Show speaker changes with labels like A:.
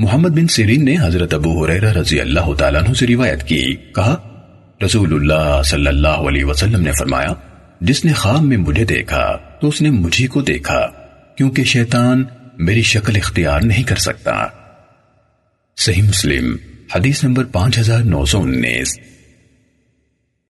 A: محمد بن سیرین نے حضرت ابو حریرہ رضی اللہ تعالیٰ عنہ سے روایت کی۔ کہا، رسول اللہ صلی اللہ علیہ وسلم نے فرمایا، جس نے خواب میں مجھے دیکھا، تو اس نے مجھے کو دیکھا، کیونکہ شیطان میری شکل اختیار نہیں کر سکتا۔ صحیح مسلم، حدیث نمبر پانچ ہزار نو سو انیس۔